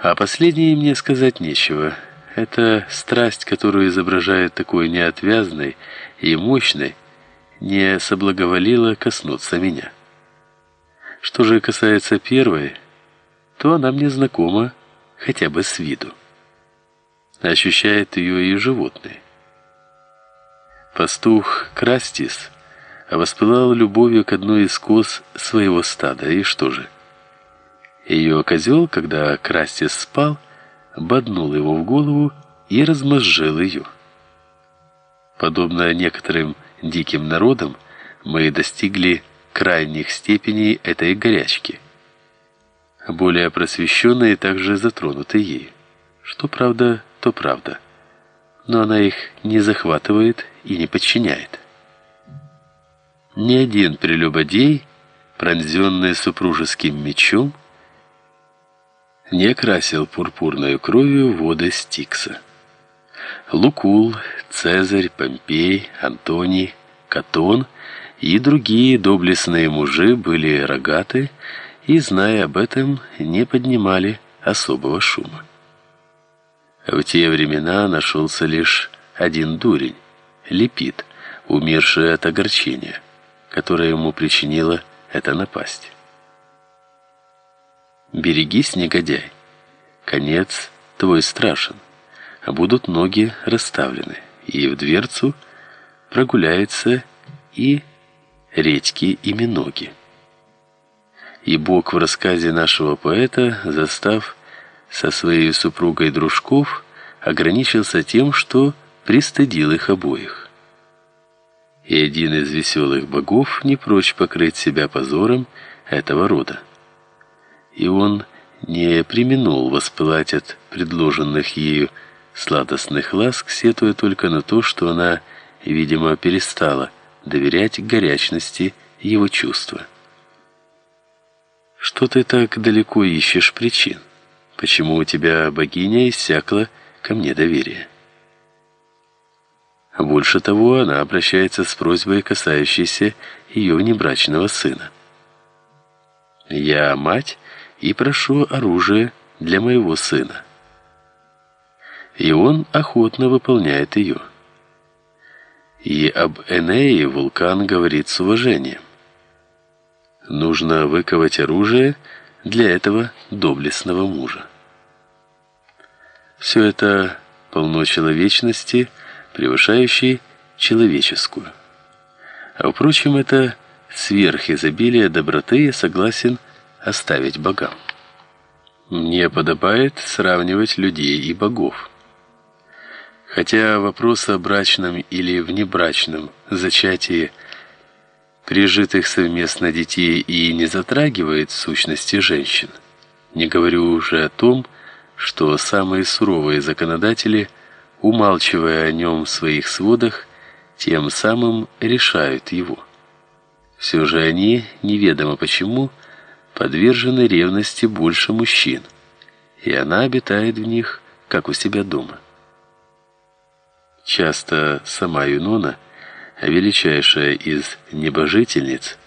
А последнее мне сказать нечего. Это страсть, которую изображает такой неотвязной и мощной, не соблаговолила коснуться меня. Что же касается первой, то она мне знакома хотя бы с виду. Ощущает ее и животные. Пастух Крастис воспылал любовью к одной из коз своего стада, и что же? Ее козел, когда Крастис спал, боднул его в голову и размозжил ее. Подобно некоторым диким народам, мы достигли крайних степеней этой горячки. Более просвещенные также затронуты ей. Что правда, то правда. Но она их не захватывает и не подчиняет. Ни один прелюбодей, пронзенный супружеским мечом, не окрасил пурпурной кровью воды Стикса. Лукул, Цезарь, Помпей, Антоний, Катон и другие доблестные мужи были рогаты и, зная об этом, не поднимали особого шума. В те времена нашелся лишь один дурень, Лепит, умерший от огорчения, которое ему причинила эта напасть. Берегись, негодяй. Конец твой страшен. А будут ноги расставлены, и в дверцу прогуляются и редьки и миноги. И Бог в рассказе нашего поэта, застав со своей супругой дружков, ограничился тем, что пристыдил их обоих. И один из веселых богов не прочь покрыть себя позором этого рода и он не применул воспылать от предложенных ею сладостных ласк, сетуя только на то, что она, видимо, перестала доверять горячности его чувства. Что ты так далеко ищешь причин? Почему у тебя богиня иссякла ко мне доверие? Больше того, она обращается с просьбой, касающейся ее внебрачного сына. Я мать и прошу оружие для моего сына. И он охотно выполняет ее. И об Энее вулкан говорит с уважением. Нужно выковать оружие для этого доблестного мужа. Все это полно человечности, превышающей человеческую. А впрочем, это сверхизобилие доброты, я согласен, оставить богам. Мне подобает сравнивать людей и богов. Хотя вопрос о брачном или внебрачном зачатии прижитых совместно детей и не затрагивает сущности женщин. Не говорю уже о том, что самые суровые законодатели, умалчивая о нем в своих сводах, тем самым решают его. Все же они, неведомо почему, подвержены ревности больше мужчин, и она обитает в них, как у себя дома. Часто сама Юнона, величайшая из небожительниц,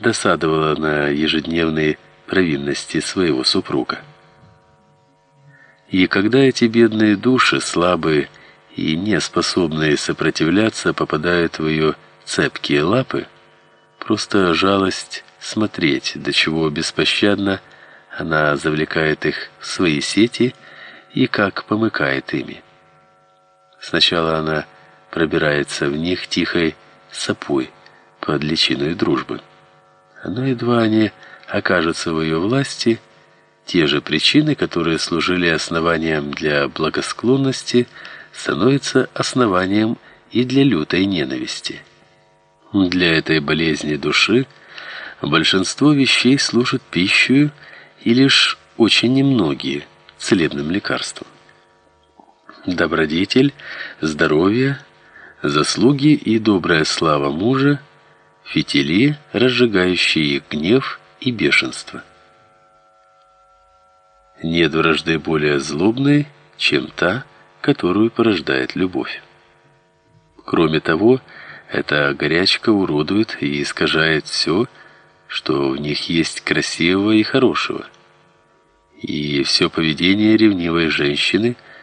досадовала на ежедневные провинности своего супруга. И когда эти бедные души, слабые и не способные сопротивляться, попадают в ее цепкие лапы, просто жалость смотреть, до чего беспощадно она завлекает их в свои сети и как помыкает ими. Сначала она пробирается в них тихой сапой под личиной дружбы. Но едва они окажутся в ее власти, те же причины, которые служили основанием для благосклонности, становятся основанием и для лютой ненависти. Для этой болезни души Большинство вещей служат пищей и лишь очень немногие целебным лекарством. Добродетель, здоровье, заслуги и добрая слава мужа фитили, разжигающие гнев и бешенство. Нет вражды более злобной, чем та, которую порождает любовь. Кроме того, эта горячка уродует и искажает все, что в них есть красивого и хорошего. и все поведение ревнивой женщины –